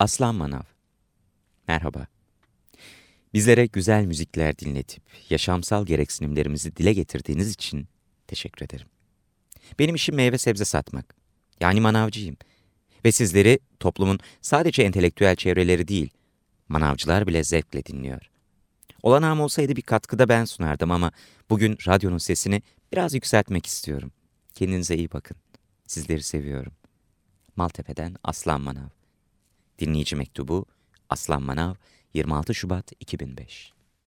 Aslan Manav. Merhaba. Bizlere güzel müzikler dinletip yaşamsal gereksinimlerimizi dile getirdiğiniz için teşekkür ederim. Benim işim meyve sebze satmak. Yani manavcıyım. Ve sizleri toplumun sadece entelektüel çevreleri değil, manavcılar bile zevkle dinliyor. Olanağım olsaydı bir katkıda ben sunardım ama bugün radyonun sesini biraz yükseltmek istiyorum. Kendinize iyi bakın. Sizleri seviyorum. Maltepe'den Aslan Manav. Dinleyici mektubu Aslan Manav 26 Şubat 2005